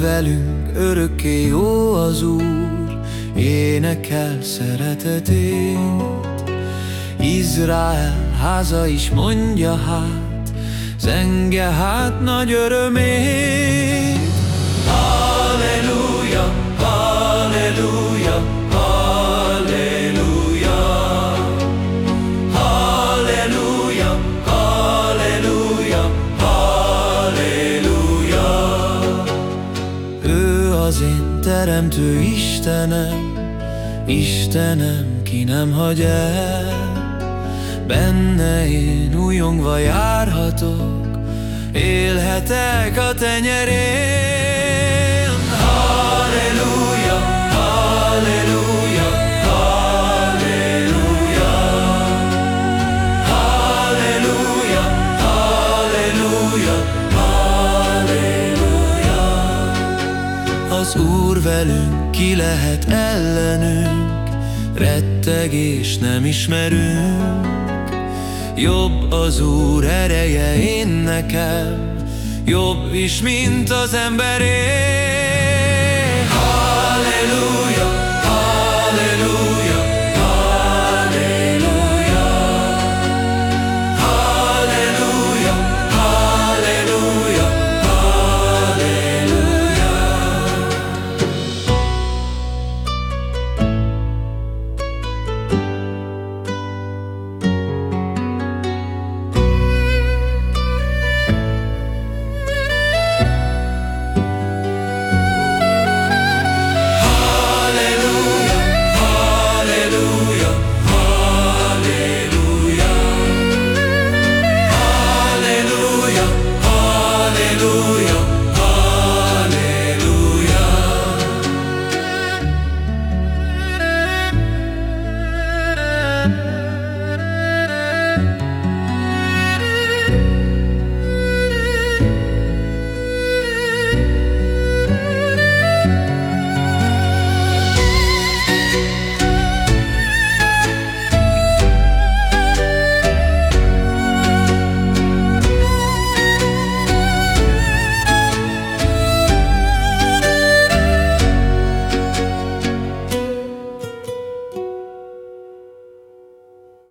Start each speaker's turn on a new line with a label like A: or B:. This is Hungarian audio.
A: velünk, örökké jó az Úr, énekel szeretetét. Izrael háza is mondja hát, zenge hát nagy örömét. Teremtő Istenem, Istenem, ki nem hagy el. Benne én újongva járhatok, élhetek a tenyerén. Az Úr velünk, ki lehet ellenünk, rettegés nem ismerünk. Jobb az Úr ereje én nekem, Jobb is, mint az emberé